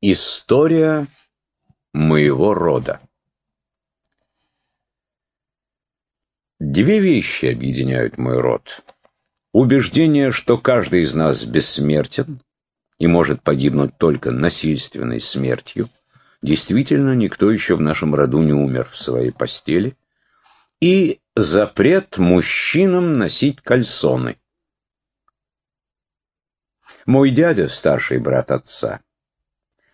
История моего рода. Две вещи объединяют мой род. Убеждение, что каждый из нас бессмертен и может погибнуть только насильственной смертью. Действительно, никто еще в нашем роду не умер в своей постели. И запрет мужчинам носить кальсоны. Мой дядя, старший брат отца,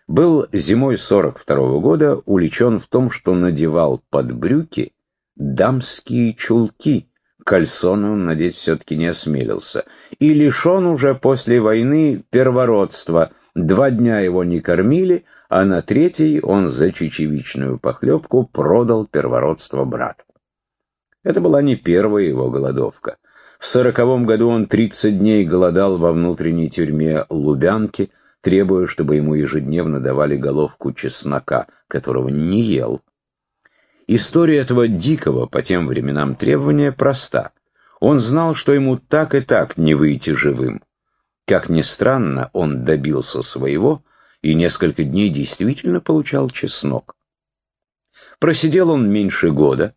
был зимой 42 -го года увлечен в том, что надевал под брюки дамские чулки. Кальсоны он надеть все-таки не осмелился. И лишен уже после войны первородства. Два дня его не кормили, а на третий он за чечевичную похлебку продал первородство брату. Это была не первая его голодовка. В сороковом году он 30 дней голодал во внутренней тюрьме Лубянки, требуя, чтобы ему ежедневно давали головку чеснока, которого не ел. История этого дикого по тем временам требования проста. Он знал, что ему так и так не выйти живым. Как ни странно, он добился своего и несколько дней действительно получал чеснок. Просидел он меньше года,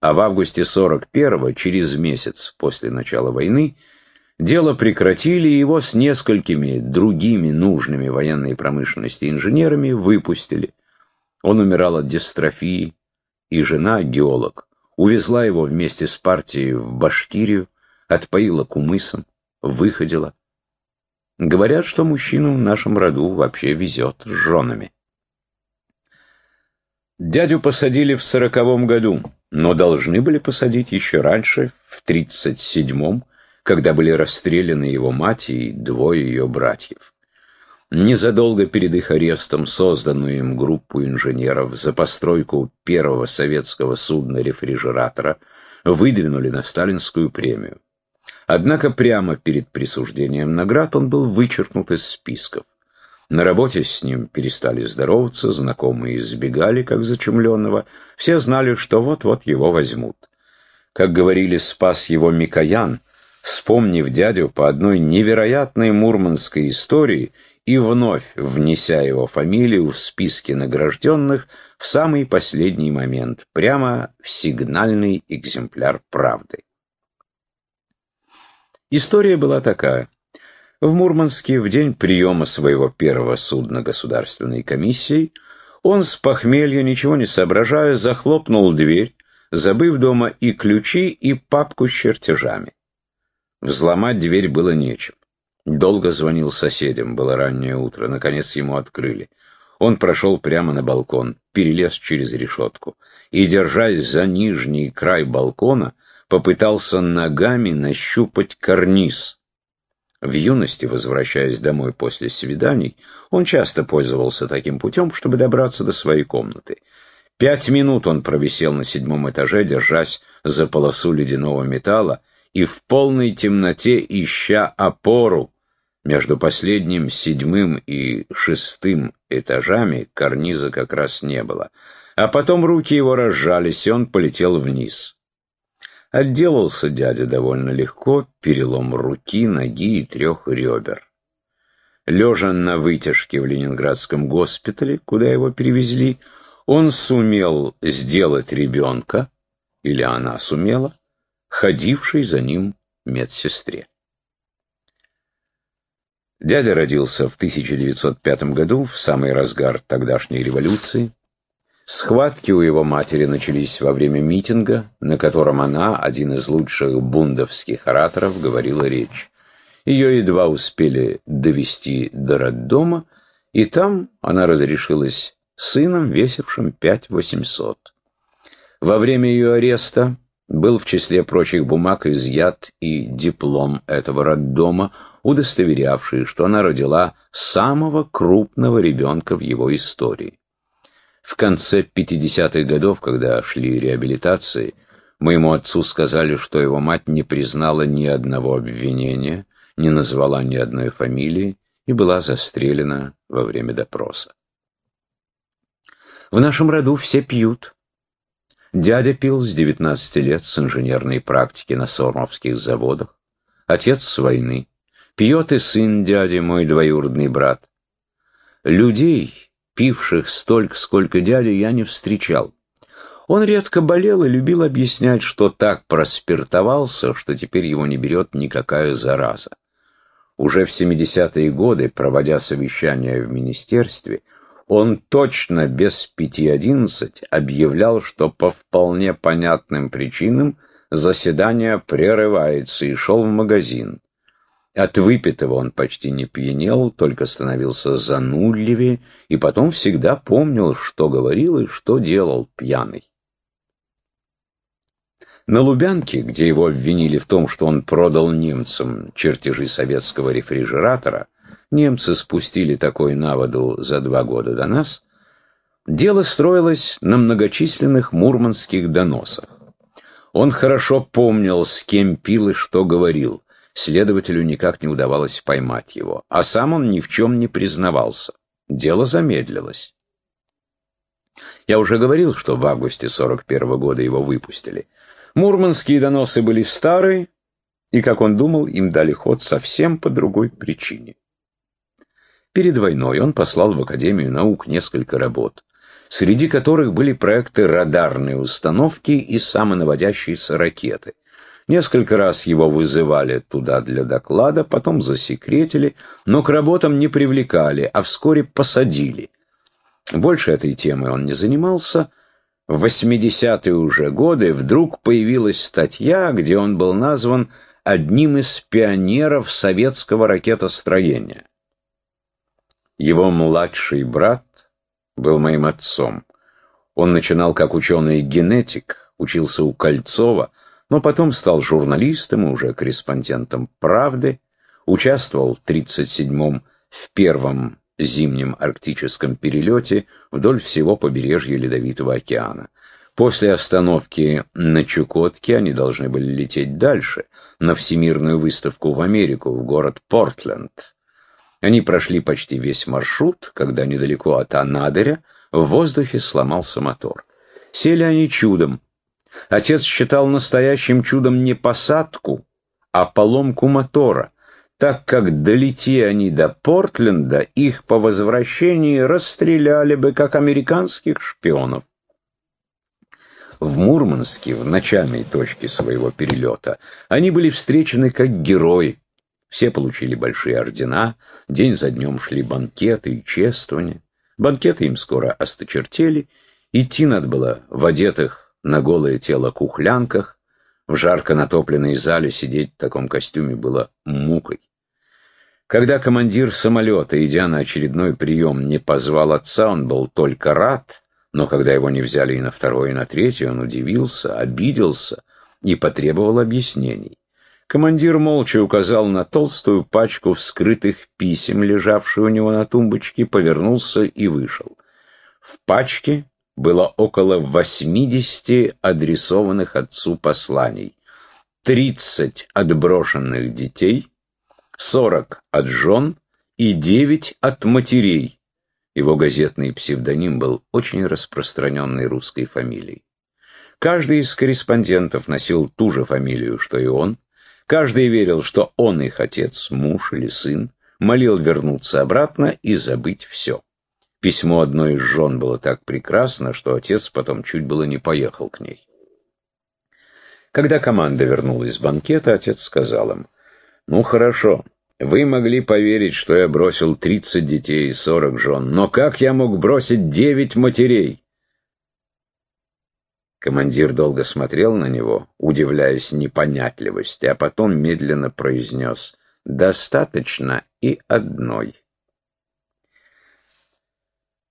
а в августе 41-го, через месяц после начала войны, Дело прекратили, и его с несколькими другими нужными военной промышленности инженерами выпустили. Он умирал от дистрофии, и жена, геолог, увезла его вместе с партией в Башкирию, отпоила кумысом, выходила. Говорят, что мужчинам в нашем роду вообще везет с женами. Дядю посадили в сороковом году, но должны были посадить еще раньше, в тридцать седьмом, когда были расстреляны его мать и двое ее братьев. Незадолго перед их арестом созданную им группу инженеров за постройку первого советского судна-рефрижератора выдвинули на сталинскую премию. Однако прямо перед присуждением наград он был вычеркнут из списков. На работе с ним перестали здороваться, знакомые избегали, как зачумленного, все знали, что вот-вот его возьмут. Как говорили, спас его Микоян — вспомнив дядю по одной невероятной мурманской истории и вновь внеся его фамилию в списки награжденных в самый последний момент, прямо в сигнальный экземпляр правды. История была такая. В Мурманске в день приема своего первого судна государственной комиссии он с похмелья, ничего не соображая, захлопнул дверь, забыв дома и ключи, и папку с чертежами. Взломать дверь было нечем. Долго звонил соседям, было раннее утро, наконец ему открыли. Он прошел прямо на балкон, перелез через решетку и, держась за нижний край балкона, попытался ногами нащупать карниз. В юности, возвращаясь домой после свиданий, он часто пользовался таким путем, чтобы добраться до своей комнаты. Пять минут он провисел на седьмом этаже, держась за полосу ледяного металла, и в полной темноте ища опору между последним седьмым и шестым этажами карниза как раз не было. А потом руки его разжались, и он полетел вниз. Отделался дядя довольно легко, перелом руки, ноги и трех ребер. Лежа на вытяжке в Ленинградском госпитале, куда его перевезли, он сумел сделать ребенка, или она сумела, ходившей за ним медсестре. Дядя родился в 1905 году, в самый разгар тогдашней революции. Схватки у его матери начались во время митинга, на котором она, один из лучших бундовских ораторов, говорила речь. Ее едва успели довести до роддома, и там она разрешилась сыном, весившим 5 800. Во время ее ареста был в числе прочих бумаг изъят и диплом этого роддома, удостоверявший, что она родила самого крупного ребенка в его истории. В конце 50-х годов, когда шли реабилитации, моему отцу сказали, что его мать не признала ни одного обвинения, не назвала ни одной фамилии и была застрелена во время допроса. В нашем роду все пьют, Дядя пил с 19 лет с инженерной практики на сормовских заводах. Отец с войны. Пьет и сын дяди, мой двоюродный брат. Людей, пивших столько, сколько дядя, я не встречал. Он редко болел и любил объяснять, что так проспиртовался, что теперь его не берет никакая зараза. Уже в 70-е годы, проводя совещания в министерстве, он точно без пяти одиннадцать объявлял, что по вполне понятным причинам заседание прерывается и шел в магазин. От выпитого он почти не пьянел, только становился занудливее, и потом всегда помнил, что говорил и что делал пьяный. На Лубянке, где его обвинили в том, что он продал немцам чертежи советского рефрижератора, немцы спустили такой на воду за два года до нас, дело строилось на многочисленных мурманских доносах. Он хорошо помнил, с кем пил и что говорил. Следователю никак не удавалось поймать его, а сам он ни в чем не признавался. Дело замедлилось. Я уже говорил, что в августе 41 -го года его выпустили. Мурманские доносы были старые, и, как он думал, им дали ход совсем по другой причине. Перед войной он послал в Академию наук несколько работ, среди которых были проекты радарной установки и самонаводящиеся ракеты. Несколько раз его вызывали туда для доклада, потом засекретили, но к работам не привлекали, а вскоре посадили. Больше этой темы он не занимался, в 80-е уже годы вдруг появилась статья, где он был назван одним из пионеров советского ракетостроения. Его младший брат был моим отцом. Он начинал как ученый-генетик, учился у Кольцова, но потом стал журналистом и уже корреспондентом «Правды», участвовал в 37-м в первом зимнем арктическом перелете вдоль всего побережья Ледовитого океана. После остановки на Чукотке они должны были лететь дальше, на Всемирную выставку в Америку, в город Портленд. Они прошли почти весь маршрут, когда недалеко от Анадыря в воздухе сломался мотор. Сели они чудом. Отец считал настоящим чудом не посадку, а поломку мотора так как долети они до Портленда, их по возвращении расстреляли бы, как американских шпионов. В Мурманске, в начальной точке своего перелета, они были встречены как герои. Все получили большие ордена, день за днем шли банкеты и чествования. Банкеты им скоро осточертели, идти надо было в одетых на голое тело кухлянках, в жарко натопленной зале сидеть в таком костюме было мукой. Когда командир самолета, идя на очередной прием, не позвал отца, он был только рад, но когда его не взяли и на второй, и на третий, он удивился, обиделся и потребовал объяснений. Командир молча указал на толстую пачку вскрытых писем, лежавшую у него на тумбочке, повернулся и вышел. В пачке было около 80 адресованных отцу посланий, 30 отброшенных детей, 40 от жен и 9 от матерей. Его газетный псевдоним был очень распространенной русской фамилией. Каждый из корреспондентов носил ту же фамилию, что и он. Каждый верил, что он их отец, муж или сын, молил вернуться обратно и забыть все. Письмо одной из жен было так прекрасно, что отец потом чуть было не поехал к ней. Когда команда вернулась с банкета, отец сказал им, «Ну хорошо, вы могли поверить, что я бросил 30 детей и 40 жен, но как я мог бросить 9 матерей?» Командир долго смотрел на него, удивляясь непонятливости, а потом медленно произнес «Достаточно и одной».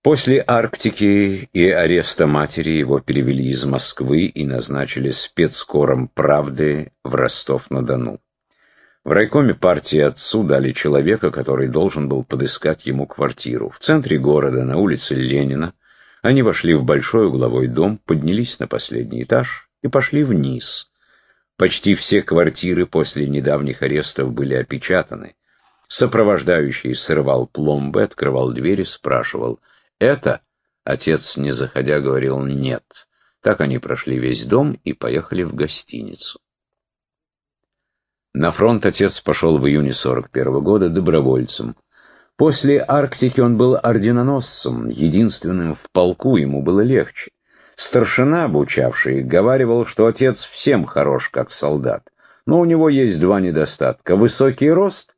После Арктики и ареста матери его перевели из Москвы и назначили спецкором «Правды» в Ростов-на-Дону. В райкоме партии отцу дали человека, который должен был подыскать ему квартиру. В центре города, на улице Ленина, они вошли в большой угловой дом, поднялись на последний этаж и пошли вниз. Почти все квартиры после недавних арестов были опечатаны. Сопровождающий срывал пломбы, открывал двери, спрашивал — это отец, не заходя, говорил «нет». Так они прошли весь дом и поехали в гостиницу. На фронт отец пошел в июне 41 -го года добровольцем. После Арктики он был орденоносцем, единственным в полку, ему было легче. Старшина, обучавший, говаривал, что отец всем хорош, как солдат. Но у него есть два недостатка. Высокий рост,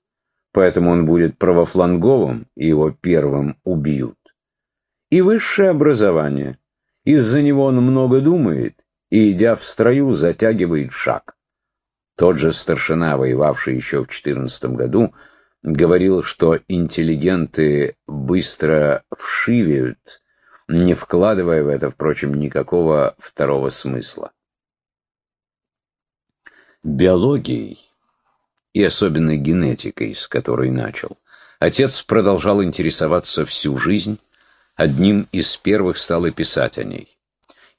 поэтому он будет правофланговым, и его первым убьют. И высшее образование. Из-за него он много думает, и, идя в строю, затягивает шаг. Тот же старшина, воевавший еще в 14 году, говорил, что интеллигенты быстро вшивеют, не вкладывая в это, впрочем, никакого второго смысла. Биологией, и особенно генетикой, с которой начал, отец продолжал интересоваться всю жизнь, одним из первых стал и писать о ней.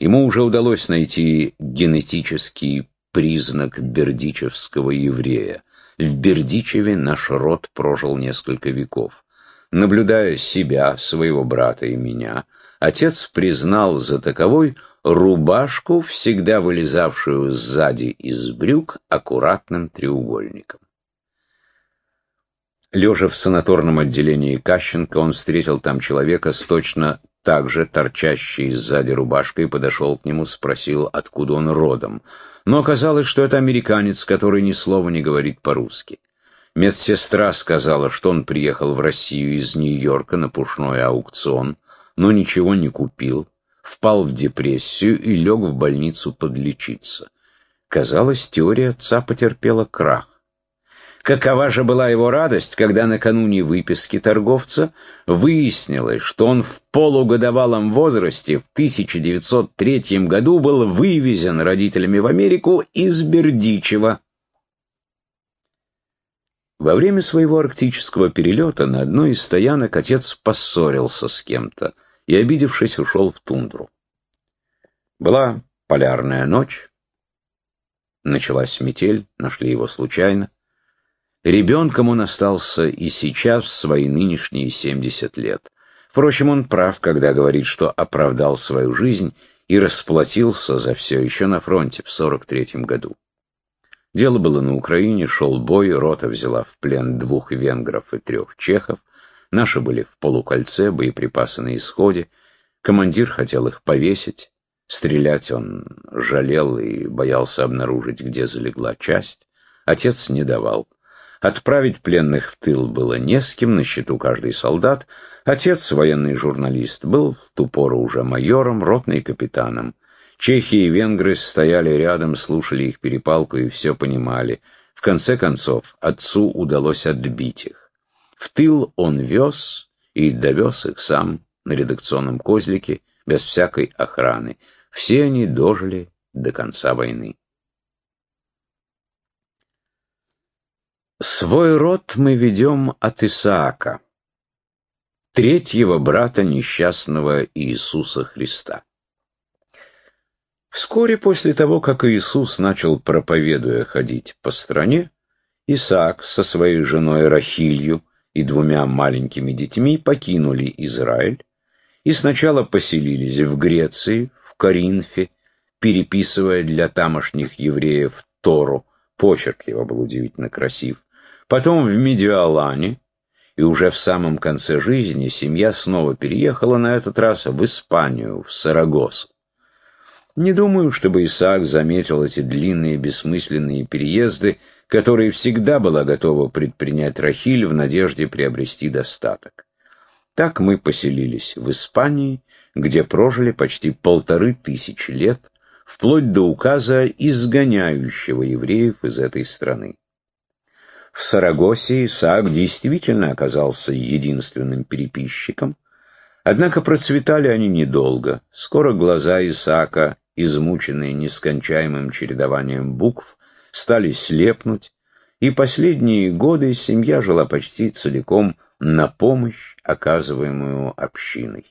Ему уже удалось найти генетический признак бердичевского еврея. В Бердичеве наш род прожил несколько веков. Наблюдая себя, своего брата и меня, отец признал за таковой рубашку, всегда вылезавшую сзади из брюк аккуратным треугольником. Лежа в санаторном отделении Кащенко, он встретил там человека с точно так же торчащей сзади рубашкой, подошел к нему, спросил, откуда он родом. Но оказалось, что это американец, который ни слова не говорит по-русски. Медсестра сказала, что он приехал в Россию из Нью-Йорка на пушной аукцион, но ничего не купил, впал в депрессию и лег в больницу подлечиться. Казалось, теория отца потерпела крах. Какова же была его радость, когда накануне выписки торговца выяснилось, что он в полугодовалом возрасте в 1903 году был вывезен родителями в Америку из Бердичева. Во время своего арктического перелета на одной из стоянок отец поссорился с кем-то и, обидевшись, ушел в тундру. Была полярная ночь, началась метель, нашли его случайно. Ребенком он остался и сейчас в свои нынешние 70 лет. Впрочем, он прав, когда говорит, что оправдал свою жизнь и расплатился за все еще на фронте в 43 году. Дело было на Украине, шел бой, рота взяла в плен двух венгров и трех чехов, наши были в полукольце, боеприпасы на исходе, командир хотел их повесить, стрелять он жалел и боялся обнаружить, где залегла часть, отец не давал. Отправить пленных в тыл было не с кем, на счету каждый солдат. Отец, военный журналист, был в ту пору уже майором, ротный капитаном. Чехи и венгры стояли рядом, слушали их перепалку и все понимали. В конце концов, отцу удалось отбить их. В тыл он вез и довез их сам на редакционном козлике, без всякой охраны. Все они дожили до конца войны. Свой род мы ведем от Исаака, третьего брата несчастного Иисуса Христа. Вскоре после того, как Иисус начал, проповедуя, ходить по стране, Исаак со своей женой Рахилью и двумя маленькими детьми покинули Израиль и сначала поселились в Греции, в Коринфе, переписывая для тамошних евреев Тору, почерк его был удивительно красив, Потом в Медиалане, и уже в самом конце жизни семья снова переехала на этот раз в Испанию, в Сарагосу. Не думаю, чтобы Исаак заметил эти длинные бессмысленные переезды, которые всегда была готова предпринять Рахиль в надежде приобрести достаток. Так мы поселились в Испании, где прожили почти полторы тысячи лет, вплоть до указа изгоняющего евреев из этой страны. В Сарагосе Исаак действительно оказался единственным переписчиком, однако процветали они недолго. Скоро глаза Исаака, измученные нескончаемым чередованием букв, стали слепнуть, и последние годы семья жила почти целиком на помощь, оказываемую общиной.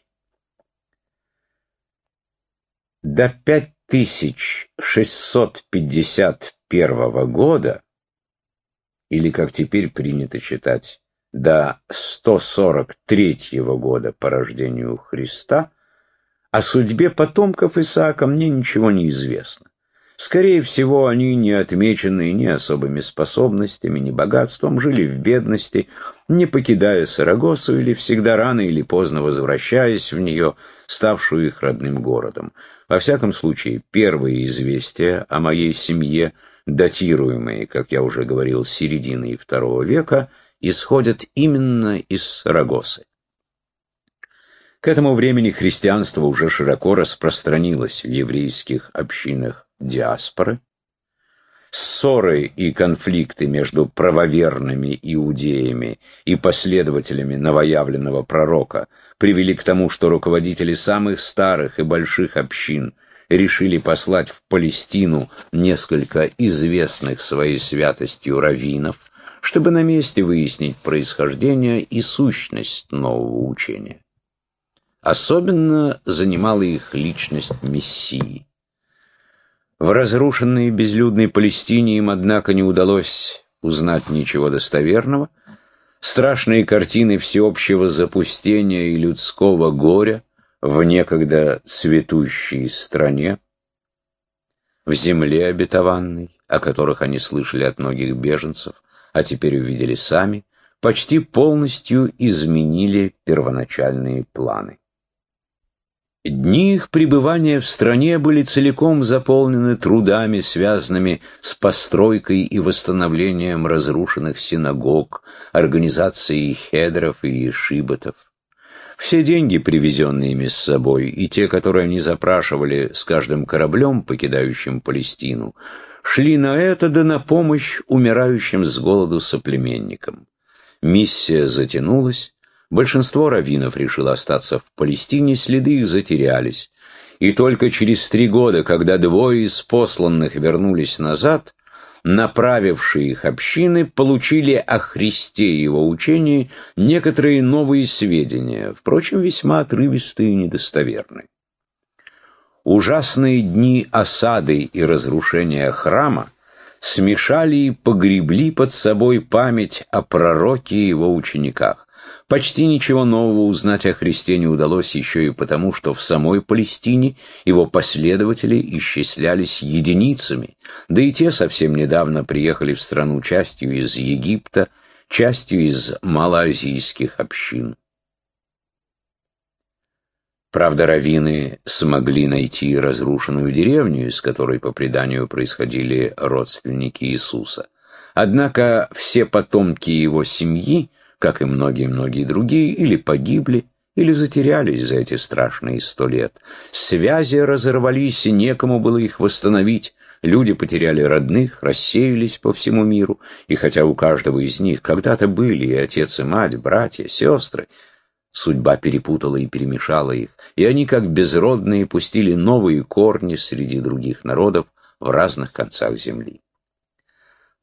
До 5651 года или, как теперь принято считать, до 143 года по рождению Христа, о судьбе потомков Исаака мне ничего не известно. Скорее всего, они, не отмеченные ни особыми способностями, ни богатством, жили в бедности, не покидая Сарагосу или всегда рано или поздно возвращаясь в нее, ставшую их родным городом. Во всяком случае, первые известия о моей семье, датируемые, как я уже говорил, серединой II века, исходят именно из Сарагосы. К этому времени христианство уже широко распространилось в еврейских общинах диаспоры, ссоры и конфликты между правоверными иудеями и последователями новоявленного пророка привели к тому, что руководители самых старых и больших общин решили послать в Палестину несколько известных своей святостью раввинов, чтобы на месте выяснить происхождение и сущность нового учения. Особенно занимала их личность Мессии. В разрушенной безлюдной Палестине им, однако, не удалось узнать ничего достоверного. Страшные картины всеобщего запустения и людского горя в некогда цветущей стране, в земле обетованной, о которых они слышали от многих беженцев, а теперь увидели сами, почти полностью изменили первоначальные планы. Дни их пребывания в стране были целиком заполнены трудами, связанными с постройкой и восстановлением разрушенных синагог, организацией хедров и шиботов. Все деньги, привезенные ими с собой, и те, которые они запрашивали с каждым кораблем, покидающим Палестину, шли на это да на помощь умирающим с голоду соплеменникам. Миссия затянулась, Большинство раввинов решило остаться в Палестине, следы их затерялись. И только через три года, когда двое из посланных вернулись назад, направившие их общины получили о Христе и его учении некоторые новые сведения, впрочем, весьма отрывистые и недостоверные. Ужасные дни осады и разрушения храма смешали и погребли под собой память о пророке и его учениках. Почти ничего нового узнать о Христе не удалось еще и потому, что в самой Палестине его последователи исчислялись единицами, да и те совсем недавно приехали в страну частью из Египта, частью из малоазийских общин. Правда, раввины смогли найти разрушенную деревню, из которой, по преданию, происходили родственники Иисуса. Однако все потомки его семьи как и многие-многие другие, или погибли, или затерялись за эти страшные сто лет. Связи разорвались, и некому было их восстановить. Люди потеряли родных, рассеялись по всему миру, и хотя у каждого из них когда-то были и отец, и мать, братья, сестры, судьба перепутала и перемешала их, и они, как безродные, пустили новые корни среди других народов в разных концах земли.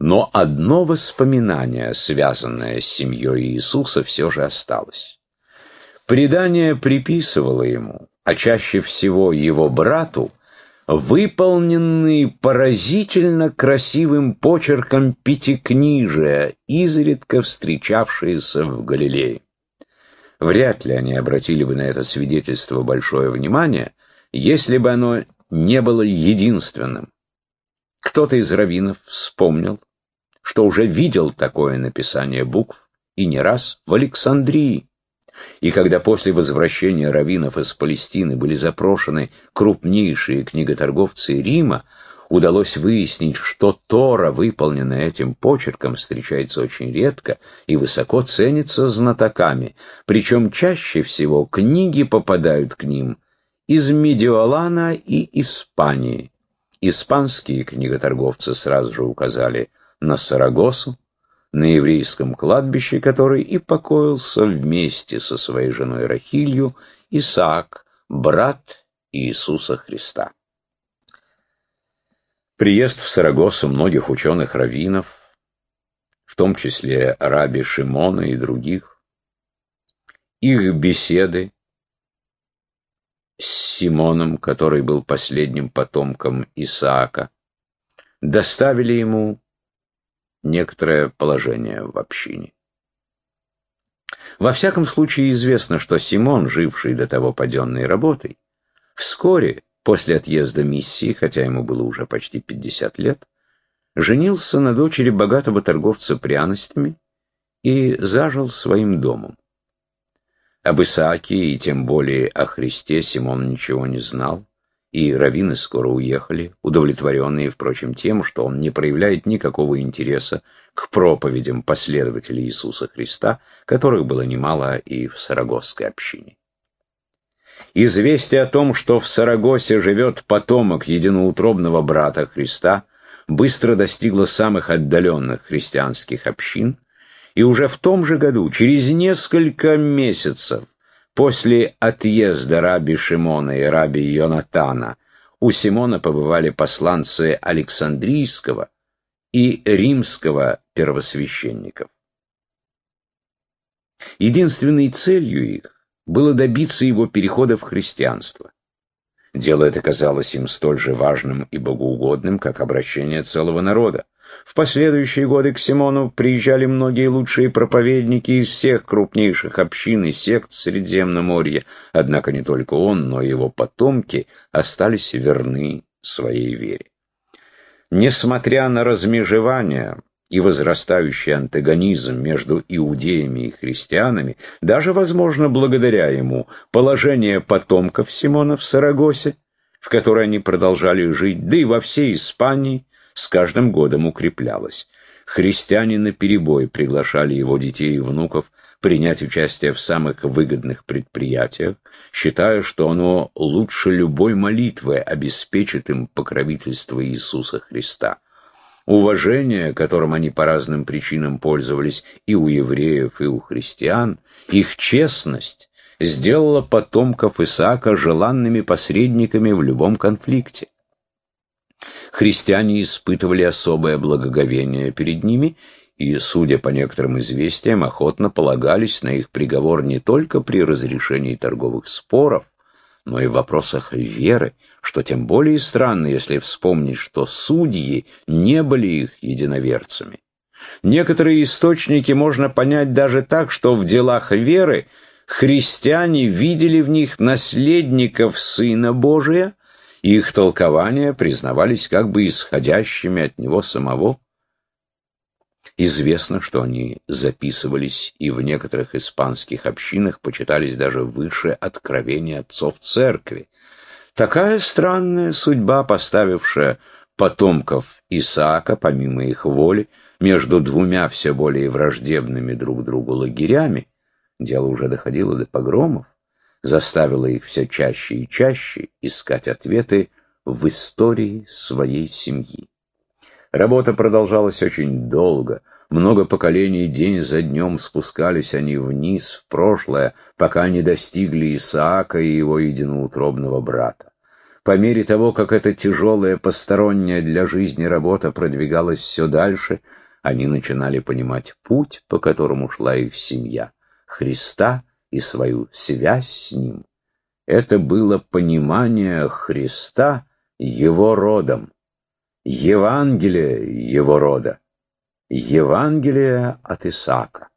Но одно воспоминание, связанное с семьей Иисуса, все же осталось. Предание приписывало ему, а чаще всего его брату, выполненные поразительно красивым почерком пятикнижия, изредка встречавшиеся в Галилее. Вряд ли они обратили бы на это свидетельство большое внимание, если бы оно не было единственным. Кто-то из раввинов вспомнил, что уже видел такое написание букв и не раз в Александрии. И когда после возвращения раввинов из Палестины были запрошены крупнейшие книготорговцы Рима, удалось выяснить, что Тора, выполненная этим почерком, встречается очень редко и высоко ценится знатоками, причем чаще всего книги попадают к ним из Медиолана и Испании. Испанские книготорговцы сразу же указали – на Сарагосу, на еврейском кладбище, который и покоился вместе со своей женой Рахилью Исаак, брат Иисуса Христа. Приезд в Сарагосу многих ученых-раввинов, в том числе раби Шимона и других, их беседы с Симоном, который был последним потомком Исаака, доставили ему некоторое положение в общине. Во всяком случае известно, что Симон, живший до того паденной работой, вскоре, после отъезда миссии, хотя ему было уже почти 50 лет, женился на дочери богатого торговца пряностями и зажил своим домом. Об Исааке и тем более о Христе Симон ничего не знал, и раввины скоро уехали, удовлетворенные, впрочем, тем, что он не проявляет никакого интереса к проповедям последователей Иисуса Христа, которых было немало и в Сарагосской общине. Известие о том, что в Сарагосе живет потомок единоутробного брата Христа, быстро достигло самых отдаленных христианских общин, и уже в том же году, через несколько месяцев после отъезда раби Шимона и раби Йонатана, у Симона побывали посланцы Александрийского и римского первосвященников. Единственной целью их было добиться его перехода в христианство. Дело это казалось им столь же важным и богоугодным, как обращение целого народа. В последующие годы к Симону приезжали многие лучшие проповедники из всех крупнейших общин и сект Средиземноморья, однако не только он, но и его потомки остались верны своей вере. Несмотря на размежевание, и возрастающий антагонизм между иудеями и христианами, даже, возможно, благодаря ему, положение потомков Симона в Сарагосе, в которой они продолжали жить, да и во всей Испании, с каждым годом укреплялось. Христиане наперебой приглашали его детей и внуков принять участие в самых выгодных предприятиях, считая, что оно лучше любой молитвы обеспечит им покровительство Иисуса Христа. Уважение, которым они по разным причинам пользовались и у евреев, и у христиан, их честность сделала потомков Исаака желанными посредниками в любом конфликте. Христиане испытывали особое благоговение перед ними и, судя по некоторым известиям, охотно полагались на их приговор не только при разрешении торговых споров, но и в вопросах веры, что тем более странно, если вспомнить, что судьи не были их единоверцами. Некоторые источники можно понять даже так, что в делах веры христиане видели в них наследников Сына Божия, и их толкования признавались как бы исходящими от Него самого. Известно, что они записывались и в некоторых испанских общинах почитались даже выше откровения отцов церкви. Такая странная судьба, поставившая потомков Исаака, помимо их воли, между двумя все более враждебными друг другу лагерями, дело уже доходило до погромов, заставила их все чаще и чаще искать ответы в истории своей семьи. Работа продолжалась очень долго. Много поколений день за днем спускались они вниз, в прошлое, пока не достигли Исаака и его единоутробного брата. По мере того, как эта тяжелая, посторонняя для жизни работа продвигалась все дальше, они начинали понимать путь, по которому шла их семья, Христа и свою связь с Ним. Это было понимание Христа Его родом. Евангелие его рода, Евангелие от Исаака.